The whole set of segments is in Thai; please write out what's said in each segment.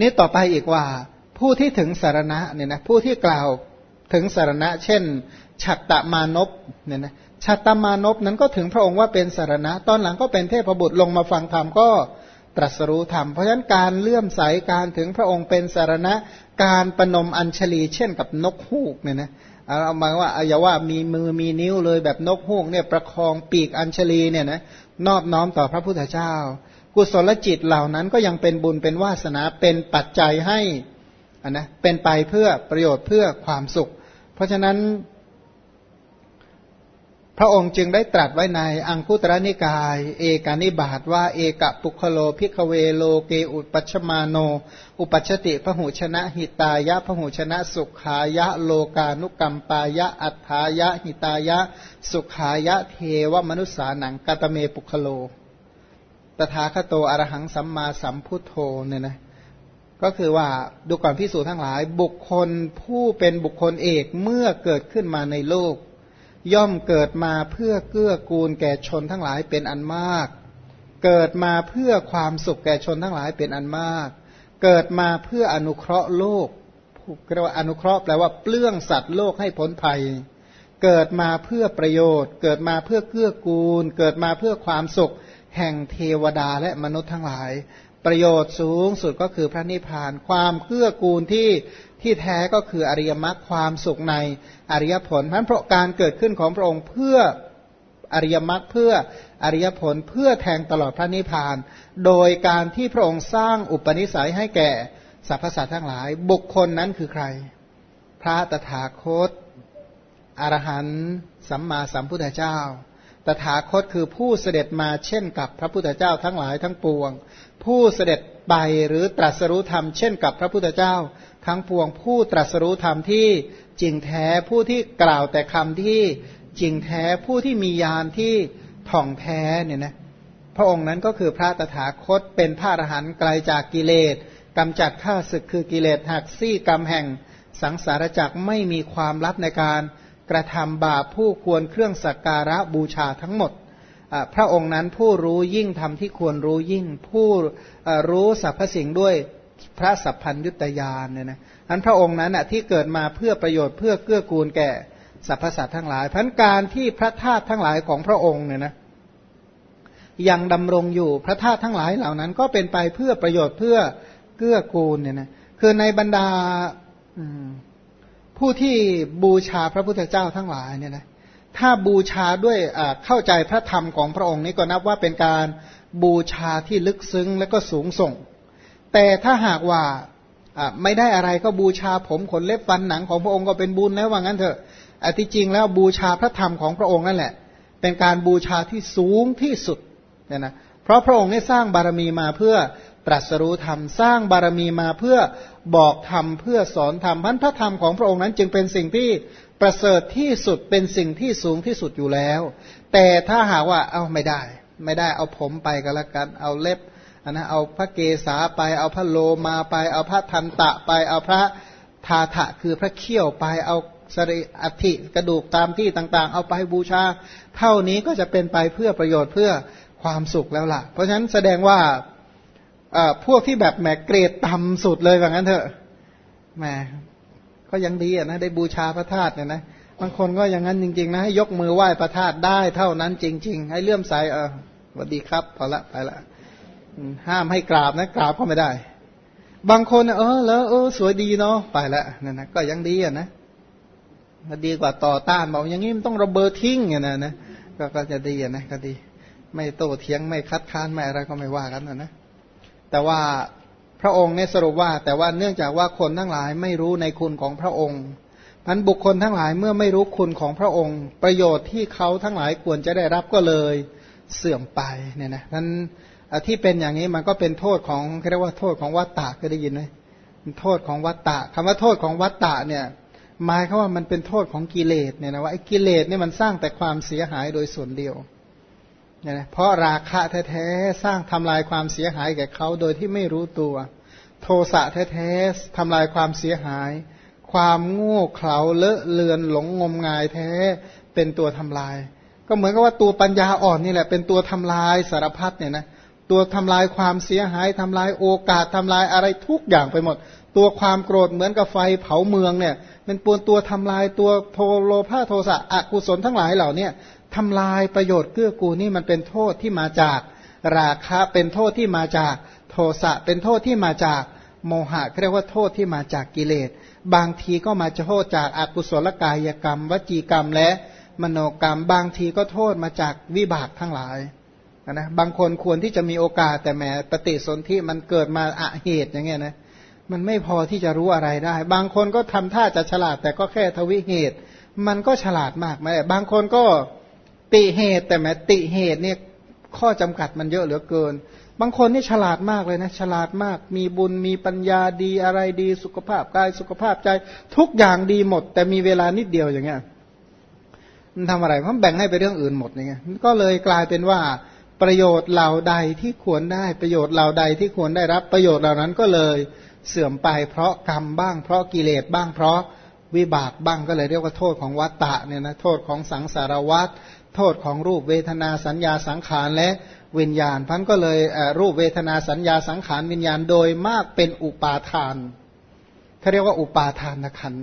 นี่ต่อไปอีกว่า ผู้ที่ถึงสารณะเนี่ยนะผู้ที่กล่าวถึงสารณะ เช่นฉัตตมานพเนี่ยนะฉัตตมานพนั้นก็ถึงพระองค์ว่าเป็นสารณะ ตอนหลังก็เป็นเทพบุตรลงมาฟังธรรมก็ตรัสรู้ธรรม เพราะฉะนั้นการเลื่อมใสการถึงพระองค์เป็นสารณะ การประนมอัญชลีเช่นกับนกฮูกเนี่ยนะเอามาว่าอย่าว่ามีมือมีนิ้วเลยแบบนกฮูกเนี่ยประคองปีกอัญชลีเนี่ยนะนอบน้อมต่อพระพุทธเจ้า กุศลจิตเหล่านั้นก็ยังเป็นบุญเป็นวาสนาเป็นปัจจัยให้อันนะเป็นไปเพื่อประโยชน์เพื่อความสุข เพราะฉะนั้น พระองค์จึงได้ตรัสไว้ในอังคุตระนิกาย เอกานิบาตว่าเอกปุคโลพิกเวโลเกอุปัชมาโน อุปัชติพหูชนะหิตายะพหูชนะสุขายะโลกานุกรรมปายะอัฏฐายะหิตายะ สุขายะเทวมนุษสานังกตเมปุคโล ตถาคโตอรหังสัมมาสัมพุทโธเนี่ยนะก็คือว่าดูก่อนพิสูจทั้งหลาย บุคคลผู้เป็นบุคคลเอกเมื่อเกิดขึ้นมาในโลก ย่อมเกิดมาเพื่อเกื้อกูลแก่ชนทั้งหลายเป็นอันมาก เกิดมาเพื่อความสุขแก่ชนทั้งหลายเป็นอันมาก เกิดมาเพื่ออนุเคราะห์โลกเรียกว่าอนุเคราะห์แปลว่าเปลื้องสัตว์โลกให้พ้นภัย เกิดมาเพื่อประโยชน์ เกิดมาเพื่อเกื้อกูล เกิดมาเพื่อความสุข แห่งเทวดาและมนุษย์ทั้งหลาย ประโยชน์สูงสุดก็คือพระนิพพาน ความเกื้อกูลที่ที่แท้ก็คืออริยมรรคความสุขในอริยผลเพราะการเกิดขึ้นของพระองค์เพื่ออริยมรรคเพื่ออริยผลเพื่อแทงตลอดพระนิพพาน โดยการที่พระองค์สร้างอุปนิสัยให้แก่สรรพสัตว์ทั้งหลาย บุคคลนั้นคือใคร พระตถาคตอรหันต์สัมมาสัมพุทธเจ้า ตถาคตคือผู้เสด็จมาเช่นกับพระพุทธเจ้าทั้งหลายทั้งปวง ผู้เสด็จไปหรือตรัสรู้ธรรมเช่นกับพระพุทธเจ้า ทั้งปวง ผู้ตรัสรู้ธรรมที่จริงแท้ผู้ที่กล่าวแต่คำที่จริงแท้ผู้ที่มีญาณที่ท่องแท้เนี่ยนะพระองค์นั้นก็คือพระตถาคตเป็นพระอรหันต์ไกลจากกิเลสกำจัดข้าศึกคือกิเลสหักซี่กรรมแห่งสังสารจักไม่มีความลับในการ กระทำบาปผู้ควรเครื่องสักการะบูชาทั้งหมด พระองค์นั้นผู้รู้ยิ่งทำที่ควรรู้ยิ่ง ผู้รู้สรรพสิ่งด้วยพระสัพพัญยุตยานเนี่ยนะอันพระองค์นั้นที่เกิดมาเพื่อประโยชน์เพื่อเกื้อกูลแก่สรรพสัตว์ทั้งหลายพันการที่พระธาตุทั้งหลายของพระองค์เนี่ยนะยังดำรงอยู่พระธาตุทั้งหลายเหล่านั้น ก็เป็นไปเพื่อประโยชน์เพื่อเกื้อกูลเนี่ยนะคือในบรรดา ผู้ที่บูชาพระพุทธเจ้าทั้งหลายเนี่ยนะถ้าบูชาด้วยเข้าใจพระธรรมของพระองค์นี้ก็นับว่าเป็นการบูชาที่ลึกซึ้งและก็สูงส่ง แต่ถ้าหากว่าไม่ได้อะไรก็บูชาผมขนเล็บฟันหนังของพระองค์ก็เป็นบุญแล้วว่างั้นเถอะอที่จริงแล้วบูชาพระธรรมของพระองค์นั่นแหละ เป็นการบูชาที่สูงที่สุดเนี่ยนะเพราะพระองค์ได้สร้างบารมีมาเพื่อ ตรัสรู้ธรรมสร้างบารมีมาเพื่อบอกธรรมเพื่อสอนธรรมพันพระธรรมของพระองค์นั้นจึงเป็นสิ่งที่ประเสริฐที่สุดเป็นสิ่งที่สูงที่สุดอยู่แล้ว แต่ถ้าหากว่าเอาไม่ได้ ไม่ได้เอาผมไปก็แล้วกันเอาเล็บนนะเอาพระเกศาไปเอาพระโลมาไป เอาพระทันตะไปเอาพระทาทะคือพระเขี้ยวไปเอาสริอัฐิกระดูกตามที่ต่างๆ เอาไปบูชา เท่านี้ก็จะเป็นไปเพื่อประโยชน์เพื่อความสุขแล้วล่ะ เพราะฉะนั้นแสดงว่า พวกที่แบบแหมเกรดต่ำสุดเลยแบบนั้นเถอะแหมก็ยังดีอะนะได้บูชาพระธาตุเนี่ยนะบางคนก็อย่างนั้นจริงๆนะให้ยกมือไหว้พระธาตุได้เท่านั้นจริง ๆ ให้เลื่อมใสเออสวัสดีครับพอละไปละห้ามให้กราบนะกราบก็ไม่ได้ บางคนเออแล้วเออสวยดีเนาะไปล้วนั่นนะก็ยังดีอะนะดีกว่าต่อต้านบอกอย่างนี้มันต้องระเบิดทิ้งอย่างนั้นนะก็ก็จะดีอะนะก็ดี ไม่โต้เถียงไม่คัดค้านไม่อะไรก็ไม่ว่ากันนะนะ แต่ว่าพระองค์เนี่ยสรุปว่า แต่ว่าเนื่องจากว่าคนทั้งหลายไม่รู้ในคุณของพระองค์พันบุคคลทั้งหลายเมื่อไม่รู้คุณของพระองค์ ประโยชน์ที่เขาทั้งหลายควรจะได้รับก็เลยเสื่อมไปเนี่ยนะนั้นที่เป็นอย่างนี้มันก็เป็นโทษของเรียกว่าโทษของวัตตะก็ได้ยินไหมโทษของวัตตะคำว่าโทษของวัตตะเนี่ยหมายเขาว่ามันเป็นโทษของกิเลสเนี่ยนะว่าไอ้กิเลสเนี่ยมันสร้างแต่ความเสียหายโดยส่วนเดียว เนี่ยนะเพราะราคะแท้ๆสร้างทำลายความเสียหายแก่เขาโดยที่ไม่รู้ตัว โทสะแท้ๆทำลายความเสียหาย ความโง่เขลาเลอะเลือนหลงงมงายแท้เป็นตัวทำลาย ก็เหมือนกับว่าตัวปัญญาอ่อนนี่แหละ เป็นตัวทำลายสารพัดเนี่ยนะตัวทำลายความเสียหายทำลายโอกาสทำลายอะไรทุกอย่างไปหมด ตัวความโกรธเหมือนกับไฟเผาเมืองเนี่ยเป็นปวนตัวทำลายตัวโทโลภาโทสะอกุศลทั้งหลายเหล่านี้ ทำลายประโยชน์เกื้อกูลนี่มันเป็นโทษที่มาจากราคะเป็นโทษที่มาจากโทสะเป็นโทษที่มาจากโมหะเรียกว่าโทษที่มาจากกิเลส บางทีก็มาจะโทษจากอากุศลกายกรรม วจีกรรมและมโนกรรม บางทีก็โทษมาจากวิบากทั้งหลายนะบางคนควรที่จะมีโอกาสแต่แหมปฏิสนธิมันเกิดมาอะเหตุอย่างเงี้ยนะมันไม่พอที่จะรู้อะไรได้ บางคนก็ทำท่าจะฉลาดแต่ก็แค่ทวิเหตุ มันก็ฉลาดมากไหมบางคนก็ ติเหตุแต่แม้ติเหตุเนี่ยข้อจำกัดมันเยอะเหลือเกิน บางคนนี่ฉลาดมากเลยนะฉลาดมาก มีบุญมีปัญญาดีอะไรดีสุขภาพกายสุขภาพใจ ทุกอย่างดีหมด แต่มีเวลานิดเดียวอย่างเงี้ยมันทำอะไรมันแบ่งให้ไปเรื่องอื่นหมดอย่างเงี้ยก็เลยกลายเป็นว่าประโยชน์เหล่าใดที่ควรได้ประโยชน์เหล่าใดที่ควรได้รับประโยชน์เหล่านั้นก็เลยเสื่อมไป เพราะกรรมบ้าง เพราะกิเลสบ้างเพราะวิบากบ้างก็เลยเรียกว่าโทษของวัตตะเนี่ยนะโทษของสังสารวัต โทษของรูปเวทนาสัญญาสังขารและวิญญาณพันก็เลยรูปเวทนาสัญญาสังขารวิญญาณโดยมากเป็นอุปาทานเขาเรียกว่าอุปาทานขัน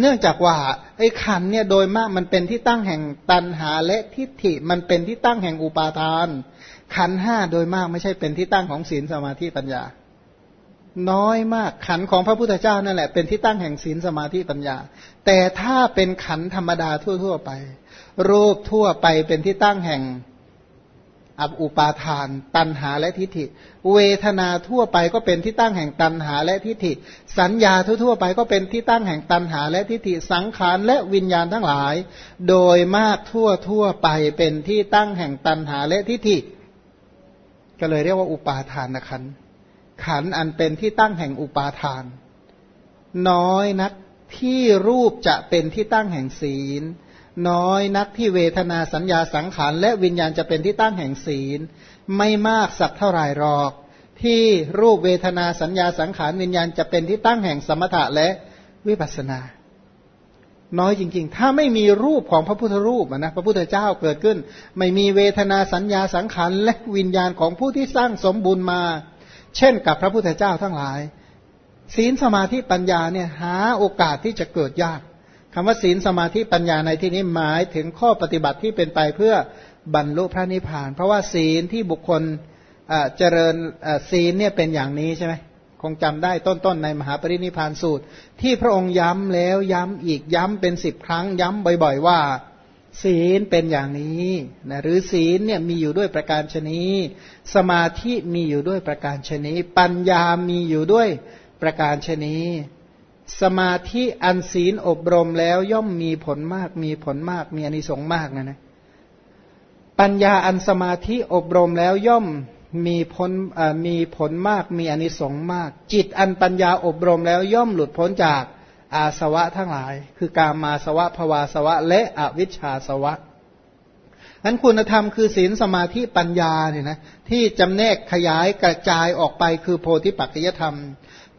เนื่องจากว่าไอ้ขันเนี่ยโดยมากมันเป็นที่ตั้งแห่งตันหาและทิฏฐิมันเป็นที่ตั้งแห่งอุปาทาน ขันห้าโดยมากไม่ใช่เป็นที่ตั้งของศีลสมาธิปัญญา น้อยมากขันของพระพุทธเจ้านั่นแหละเป็นที่ตั้งแห่งศีลสมาธิปัญญา แต่ถ้าเป็นขันธรรมดาทั่ว ๆ ไป รูปทั่วไปเป็นที่ตั้งแห่งอับอุปาทาน ตันหาและทิฏฐิ เวทนาทั่วไปก็เป็นที่ตั้งแห่งตันหาและทิฏฐิ สัญญาทั่วๆไปก็เป็นที่ตั้งแห่งตันหาและทิฏฐิสังขารและวิญญาณทั้งหลาย โดยมากทั่วทั่วไปเป็นที่ตั้งแห่งตันหาและทิฏฐิ ก็เลยเรียกว่าอุปาทานขันขันอันเป็นที่ตั้งแห่งอุปาทาน น้อยนักที่รูปจะเป็นที่ตั้งแห่งศีล น้อยนักที่เวทนาสัญญาสังขารและวิญญาณจะเป็นที่ตั้งแห่งศีล ไม่มากสักเท่าไหร่หรอก ที่รูปเวทนาสัญญาสังขารวิญญาณจะเป็นที่ตั้งแห่งสมถะและวิปัสสนา น้อยจริงๆ ถ้าไม่มีรูปของพระพุทธรูปนะพระพุทธเจ้าเกิดขึ้น ไม่มีเวทนาสัญญาสังขารและวิญญาณของผู้ที่สร้างสมบุญมา เช่นกับพระพุทธเจ้าทั้งหลาย ศีลสมาธิปัญญาเนี่ยหาโอกาสที่จะเกิดยาก คำว่าศีลสมาธิปัญญาในที่นี้หมายถึงข้อปฏิบัติที่เป็นไปเพื่อบรรลุพระนิพพาน เพราะว่าศีลที่บุคคลเจริญศีลเนี่ยเป็นอย่างนี้ใช่ไหมคงจำได้ต้นๆในมหาปรินิพานสูตร ที่พระองค์ย้ำแล้วย้ำอีกย้ำเป็นสิบครั้ง ย้ำบ่อย ๆ ว่า ศีลเป็นอย่างนี้นะหรือศีลเนี่ยมีอยู่ด้วยประการชนีสมาธิมีอยู่ด้วยประการชนีปัญญามีอยู่ด้วยประการชนี สมาธิอันศีลอบรมแล้วย่อมมีผลมากมีผลมากมีอนิสงส์มากนะนะปัญญาอันสมาธิอบรมแล้วย่อมมีผลมีผลมากมีอนิสงส์มาก จิตอันปัญญาอบรมแล้วย่อมหลุดพ้นจากอาสวะทั้งหลาย คือการมาสวะภวาสวะ และอวิชชาสวะนั้นคุณธรรมคือศีลสมาธิปัญญาเนี่ยนะที่จำแนกขยายกระจายออกไปคือโพธิปัจจยธรรม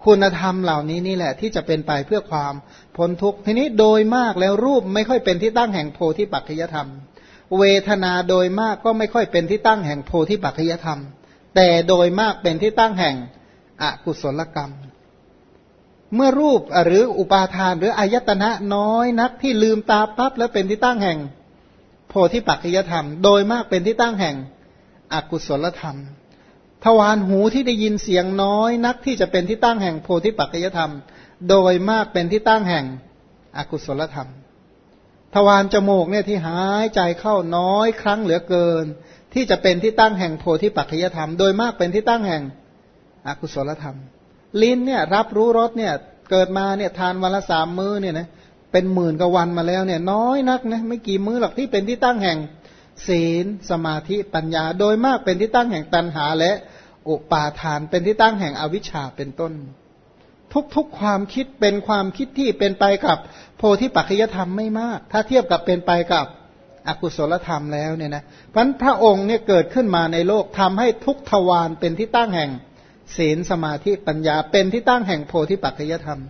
คุณธรรมเหล่านี้นี่แหละที่จะเป็นไปเพื่อความพ้นทุกข์ทีนี้โดยมากแล้วรูปไม่ค่อยเป็นที่ตั้งแห่งโพธิปัจจยธรรม เวทนาโดยมากก็ไม่ค่อยเป็นที่ตั้งแห่งโพธิปัจจยธรรม แต่โดยมากเป็นที่ตั้งแห่งอกุศลกรรม เมื่อรูปหรืออุปาทานหรืออายตนะน้อยนักที่ลืมตาปั๊บแล้วเป็นที่ตั้งแห่ง โพธิปัจจยธรรม โดยมากเป็นที่ตั้งแห่งอกุศลธรรม ทวารหูที่ได้ยินเสียงน้อยนักที่จะเป็นที่ตั้งแห่งโพธิปัจจยธรรม โดยมากเป็นที่ตั้งแห่งอกุศลธรรม ทวารจมูกเนี่ยที่หายใจเข้าน้อยครั้งเหลือเกิน ที่จะเป็นที่ตั้งแห่งโพธิปัจจยธรรม โดยมากเป็นที่ตั้งแห่งอกุศลธรรม ลิ้นเนี่ยรับรู้รสเนี่ยเกิดมาเนี่ยทานวันละสามมื้อเนี่ยนะเป็นหมื่นกว่าวันมาแล้วเนี่ยน้อยนักนะไม่กี่มื้อหรอกที่เป็นที่ตั้งแห่ง ศีล สมาธิปัญญา โดยมากเป็นที่ตั้งแห่งตัณหาและอุปาทานเป็นที่ตั้งแห่งอวิชชาเป็นต้น ทุกๆความคิดเป็นความคิดที่เป็นไปกับโพธิปัจจยธรรมไม่มาก ถ้าเทียบกับเป็นไปกับอกุศลธรรมแล้วเนี่ยนะพันพระองค์เนี่ยเกิดขึ้นมาในโลกทำให้ทุกทวารเป็นที่ตั้งแห่งศีลสมาธิปัญญา เป็นที่ตั้งแห่งโพธิปัจจยธรรม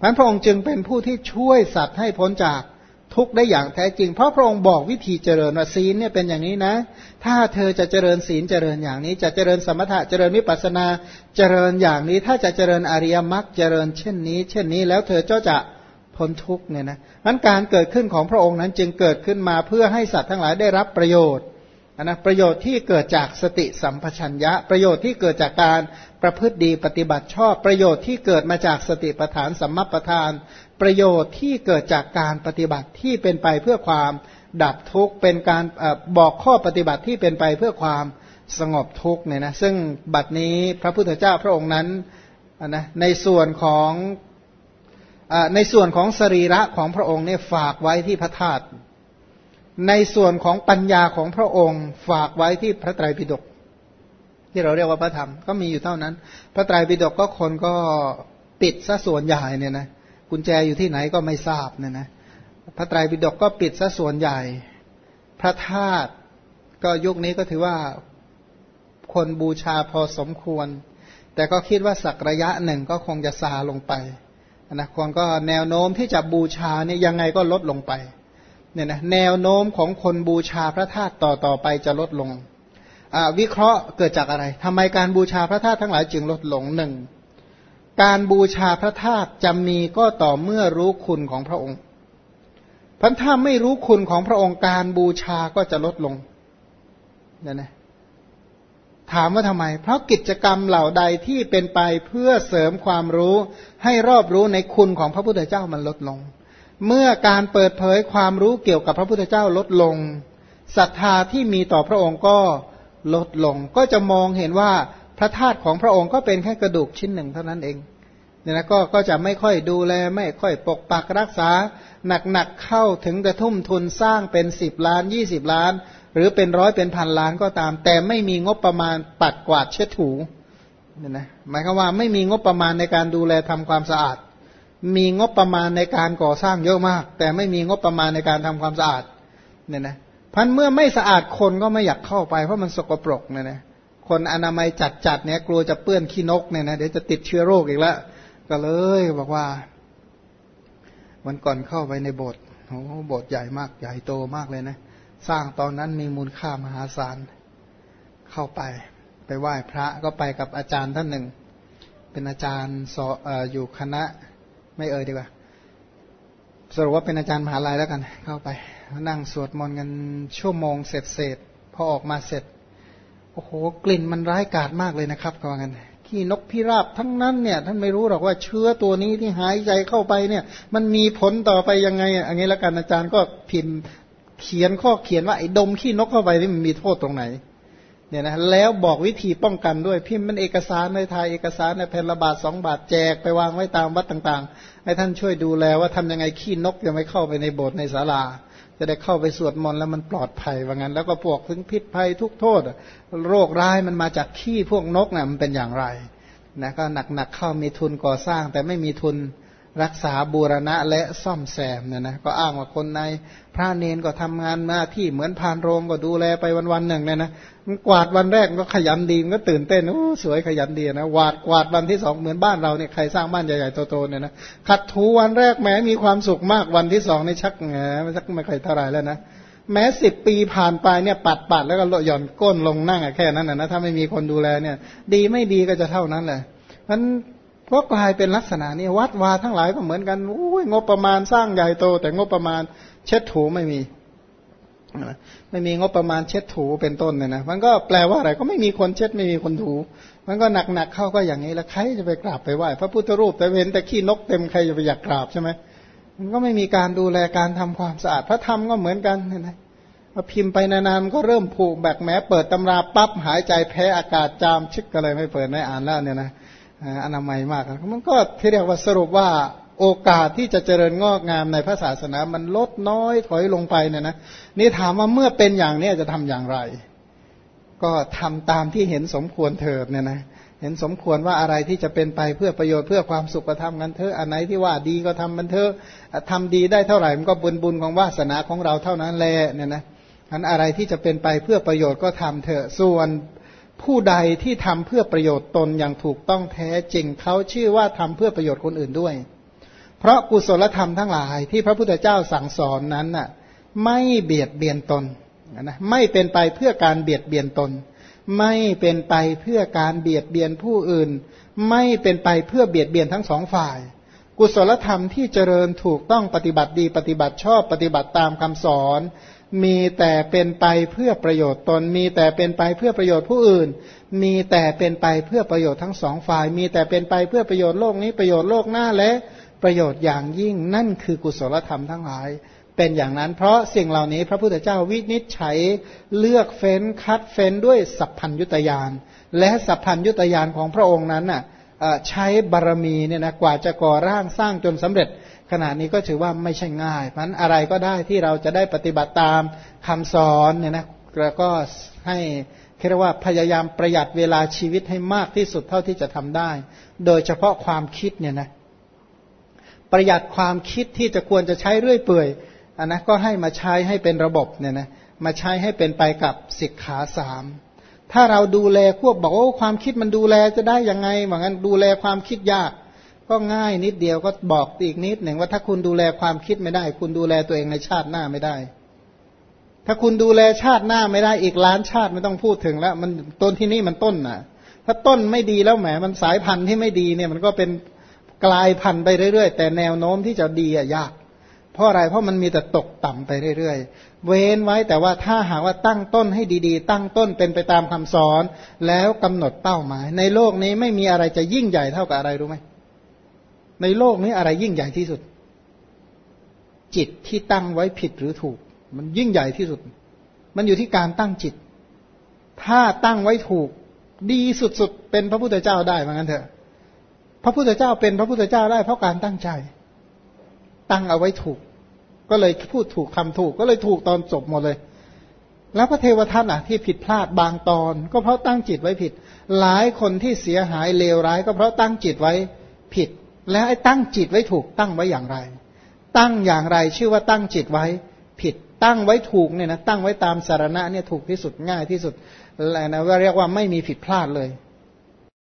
พันพระองค์จึงเป็นผู้ที่ช่วยสัตว์ให้พ้นจาก ทุกได้อย่างแท้จริง เพราะพระองค์บอกวิธีเจริญว่าศีลเนี่ยเป็นอย่างนี้นะ ถ้าเธอจะเจริญศีลเจริญอย่างนี้ จะเจริญสมถะเจริญวิปัสนาเจริญอย่างนี้ ถ้าจะเจริญอริยมรรคเจริญเช่นนี้ เช่นนี้แล้วเธอเจ้าจะพ้นทุกเนี่ยนะนั้นการเกิดขึ้นของพระองค์นั้นจึงเกิดขึ้นมาเพื่อให้สัตว์ทั้งหลายได้รับประโยชน์ นะประโยชน์ที่เกิดจากสติสัมปชัญญะ ประโยชน์ที่เกิดจากการประพฤติดีปฏิบัติชอบ ประโยชน์ที่เกิดมาจากสติปัฏฐานสัมมาปัฏฐาน ประโยชน์ที่เกิดจากการปฏิบัติที่เป็นไปเพื่อความดับทุกข์เป็นการบอกข้อปฏิบัติที่เป็นไปเพื่อความสงบทุกข์เนี่ยนะซึ่งบัดนี้พระพุทธเจ้าพระองค์นั้นนะในส่วนของในส่วนของสรีระของพระองค์เนี่ยฝากไว้ที่พระธาตุ ในส่วนของปัญญาของพระองค์ฝากไว้ที่พระไตรปิฎกที่เราเรียกว่าพระธรรมก็มีอยู่เท่านั้น พระไตรปิฎกก็คนก็ปิดซะส่วนใหญ่เนี่ยนะกุญแจอยู่ที่ไหนก็ไม่ทราบเนี่ยนะพระไตรปิฎกก็ปิดซะส่วนใหญ่ พระธาตุก็ยุคนี้ก็ถือว่าคนบูชาพอสมควร แต่ก็คิดว่าสักระยะหนึ่งก็คงจะซาลงไปนะคนก็แนวโน้มที่จะบูชาเนี่ยยังไงก็ลดลงไป เนี่ยนะแนวโน้มของคนบูชาพระธาตุต่อต่อไปจะลดลงวิเคราะห์เกิดจากอะไรทำไมการบูชาพระธาตุทั้งหลายจึงลดลงหนึ่งการบูชาพระธาตุจะมีก็ต่อเมื่อรู้คุณของพระองค์พันถ้าไม่รู้คุณของพระองค์การบูชาก็จะลดลงเนี่ยนะถามว่าทำไม เพราะกิจกรรมเหล่าใดที่เป็นไปเพื่อเสริมความรู้ให้รอบรู้ในคุณของพระพุทธเจ้ามันลดลง เมื่อการเปิดเผยความรู้เกี่ยวกับพระพุทธเจ้าลดลงศรัทธาที่มีต่อพระองค์ก็ลดลง ก็จะมองเห็นว่าพระธาตุของพระองค์ก็เป็นแค่กระดูกชิ้นหนึ่งเท่านั้นเองเนี่ยนะก็ก็จะไม่ค่อยดูแล ไม่ค่อยปกปักรักษา หนักๆเข้าถึงจะทุ่มทุนสร้างเป็นสิบล้านยี่สิบล้าน หรือเป็นร้อยเป็นพันล้านก็ตาม แต่ไม่มีงบประมาณปัดกวาดเช็ดถูเนี่ยนะหมายความว่าไม่มีงบประมาณในการดูแลทำความสะอาด มีงบประมาณในการก่อสร้างเยอะมาก แต่ไม่มีงบประมาณในการทำความสะอาดเนี่ยนะพันเมื่อไม่สะอาดคนก็ไม่อยากเข้าไปเพราะมันสกปรกเนี่ยนะคนอนามัยจัดจัดเนี่ยกลัวจะเปื้อนขี้นกเนี่ยนะเดี๋ยวจะติดเชื้อโรคอีกแล้วก็เลยบอกว่า วันก่อนเข้าไปในโบสถ์โอ้โบสถ์ใหญ่มากใหญ่โตมากเลยนะ สร้างตอนนั้นมีมูลค่ามหาศาลเข้าไป ไปไหว้พระก็ไปกับอาจารย์ท่านหนึ่ง เป็นอาจารย์สออยู่คณะ ไม่เอ่ยดีกว่า สรุปว่าเป็นอาจารย์มหาลัยแล้วกัน เข้าไป นั่งสวดมนต์กันชั่วโมงเสร็จเสร็จพอออกมาเสร็จ โอ้โห กลิ่นมันร้ายกาจมากเลยนะครับกำลังกันขี้นกพิราบทั้งนั้นเนี่ย ท่านไม่รู้หรอกว่าเชื้อตัวนี้ที่หายใจเข้าไปเนี่ย มันมีผลต่อไปยังไงอันนี้แล้วกันอาจารย์ก็พิมพ์เขียนข้อเขียนว่าไอ้ดมขี้นกเข้าไปนี่มันมีโทษตรงไหน เนี่ยนะแล้วบอกวิธีป้องกันด้วยพิมพ์เป็นเอกสารในไทยเอกสารในแผ่นระบาดสองบาทแจกไปวางไว้ตามวัดต่างๆ ให้ท่านช่วยดูแลว่าทำยังไงขี้นกจะไม่เข้าไปในโบสถ์ในศาลา จะได้เข้าไปสวดมนต์แล้วมันปลอดภัยว่างั้น แล้วก็พวกถึงพิษภัยทุกโทษ โรคร้ายมันมาจากขี้พวกนกเนี่ยมันเป็นอย่างไรนะก็หนักๆเข้ามีทุนก่อสร้างแต่ไม่มีทุน รักษาบูรณะและซ่อมแซมเนี่ยนะก็อ้างว่าคนในพระเนนก็ทำงานหน้าที่เหมือนพานโรงก็ดูแลไปวันๆหนึ่งเนี่ยนะมันกวาดวันแรกก็ขยันดีมันก็ตื่นเต้นโอ้สวยขยันดีนะวาดกวาดวันที่สองเหมือนบ้านเราเนี่ยใครสร้างบ้านใหญ่ๆโตๆเนี่ยนะขัดถูวันแรกแม้มีความสุขมากวันที่สองนี่ชักแงไม่ชักไม่ค่อยเท่าไรแล้วนะแม้สิบปีผ่านไปเนี่ยปัดปัดแล้วก็หย่อนก้นลงนั่งแค่นั้นนะถ้าไม่มีคนดูแลเนี่ย ดีไม่ดีก็จะเท่านั้นแหละ มันก็กลายเป็นลักษณะนี้วัดวาทั้งหลายก็เหมือนกันอ้ยงบประมาณสร้างใหญ่โต แต่งบประมาณเช็ดถูไม่มีไม่มีงบประมาณเช็ดถูเป็นต้นเนี่ยนะมันก็แปลว่าอะไรก็ไม่มีคนเช็ดไม่มีคนถู มันก็หนักๆเข้าก็อย่างนี้แล้วใครจะไปกราบไปไหว้พระพุทธรูปแต่เห็นแต่ขี้นกเต็มใครจะไปอยากกราบใช่ไหมมันก็ไม่มีการดูแลการทำความสะอาด พระธรรมก็เหมือนกันเนะพอพิมพ์ไปนานๆก็เริ่มผูกแบกแม้เปิดตำราปั๊บหายใจแพ้อากาศจามชึกก็เลยไม่เปิดไม่อ่านแล้วเนี่ยนะ อนามัยมากมันก็ที่เรียกว่าสรุปว่าโอกาสที่จะเจริญงอกงามในพระศาสนามันลดน้อยถอยลงไปเนี่ยนะนี่ถามว่าเมื่อเป็นอย่างนี้จะทำอย่างไร ก็ทำตามที่เห็นสมควรเถิดเนี่ยนะเห็นสมควรว่าอะไรที่จะเป็นไปเพื่อประโยชน์เพื่อความสุขก็ทำกันเถอะอันไหนที่ว่าดีก็ทำมันเถอะทำดีได้เท่าไหร่มันก็บุญบุญของวาสนาของเราเท่านั้นแหละเนี่ยนะอันอะไรที่จะเป็นไปเพื่อประโยชน์ก็ทำเถอะส่วน ผู้ใดที่ทำเพื่อประโยชน์ตนอย่างถูกต้องแท้จริงเขาชื่อว่าทำเพื่อประโยชน์คนอื่นด้วย เพราะกุศลธรรมทั้งหลายที่พระพุทธเจ้าสั่งสอนนั้นน่ะไม่เบียดเบียนตนนะไม่เป็นไปเพื่อการเบียดเบียนตน ไม่เป็นไปเพื่อการเบียดเบียนผู้อื่น ไม่เป็นไปเพื่อเบียดเบียนทั้งสองฝ่าย กุศลธรรมที่เจริญถูกต้องปฏิบัติดีปฏิบัติชอบปฏิบัติตามคำสอน มีแต่เป็นไปเพื่อประโยชน์ตน มีแต่เป็นไปเพื่อประโยชน์ผู้อื่น มีแต่เป็นไปเพื่อประโยชน์ทั้งสองฝ่าย มีแต่เป็นไปเพื่อประโยชน์โลกนี้ประโยชน์โลกหน้าและประโยชน์อย่างยิ่งนั่นคือกุศลธรรมทั้งหลาย เป็นอย่างนั้น เพราะสิ่งเหล่านี้พระพุทธเจ้าวินิจฉัยเลือกเฟ้นคัดเฟ้นด้วยสัพพัญยุตยานและสัพพัญยุตยานของพระองค์นั้นน่ะใช้บารมีเนี่ยนะกว่าจะก่อร่างสร้างจนสำเร็จ ขณะนี้ก็ถือว่าไม่ใช่ง่ายเพราะนั้นอะไรก็ได้ที่เราจะได้ปฏิบัติตามคำสอนเนี่ยนะแล้วก็ให้เรียกว่าพยายามประหยัดเวลาชีวิตให้มากที่สุดเท่าที่จะทำได้ โดยเฉพาะความคิดเนี่ยนะประหยัดความคิดที่จะควรจะใช้เรื่อยเปื่อยอันนะก็ให้มาใช้ให้เป็นระบบเนี่ยนะมาใช้ให้เป็นไปกับสิกขาสามถ้าเราดูแลควบบอกว่าความคิดมันดูแลจะได้ยังไงเหมือนกันดูแลความคิดยาก ก็ง่ายนิดเดียวก็บอกอีกนิดหนึ่งว่าถ้าคุณดูแลความคิดไม่ได้ คุณดูแลตัวเองในชาติหน้าไม่ได้ ถ้าคุณดูแลชาติหน้าไม่ได้อีกล้านชาติไม่ต้องพูดถึงแล้ว มันต้นที่นี่มันต้นน่ะ ถ้าต้นไม่ดีแล้วแหมมันสายพันธุ์ที่ไม่ดีเนี่ยมันก็เป็นกลายพันธุ์ไปเรื่อยๆ แต่แนวโน้มที่จะดีอะยาก เพราะอะไรเพราะมันมีแต่ตกต่ำไปเรื่อยๆ เว้นไว้แต่ว่าถ้าหากว่าตั้งต้นให้ดีๆ ตั้งต้นเป็นไปตามคำสอน แล้วกำหนดเป้าหมาย ในโลกนี้ไม่มีอะไรจะยิ่งใหญ่เท่ากับอะไรรู้ไหม ในโลกนี้อะไรยิ่งใหญ่ที่สุด จิตที่ตั้งไว้ผิดหรือถูก มันยิ่งใหญ่ที่สุด มันอยู่ที่การตั้งจิต ถ้าตั้งไว้ถูก ดีสุดๆเป็นพระพุทธเจ้าได้เหมือนกันเถอะ พระพุทธเจ้าเป็นพระพุทธเจ้าได้ เพราะการตั้งใจ ตั้งเอาไว้ถูก ก็เลยพูดถูกทำถูก ก็เลยถูกตอนจบหมดเลย แล้วพระเทวทัตอะที่ผิดพลาดบางตอน ก็เพราะตั้งจิตไว้ผิด หลายคนที่เสียหายเลวร้าย ก็เพราะตั้งจิตไว้ผิด แล้วไอ้ตั้งจิตไว้ถูกตั้งไว้อย่างไร ตั้งอย่างไรชื่อว่าตั้งจิตไว้ผิดตั้งไว้ถูกเนี่ยนะตั้งไว้ตามสารณะเนี่ยถูกที่สุดง่ายที่สุดและนะว่าเรียกว่าไม่มีผิดพลาดเลย